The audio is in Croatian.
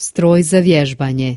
Stroj za vježbanje.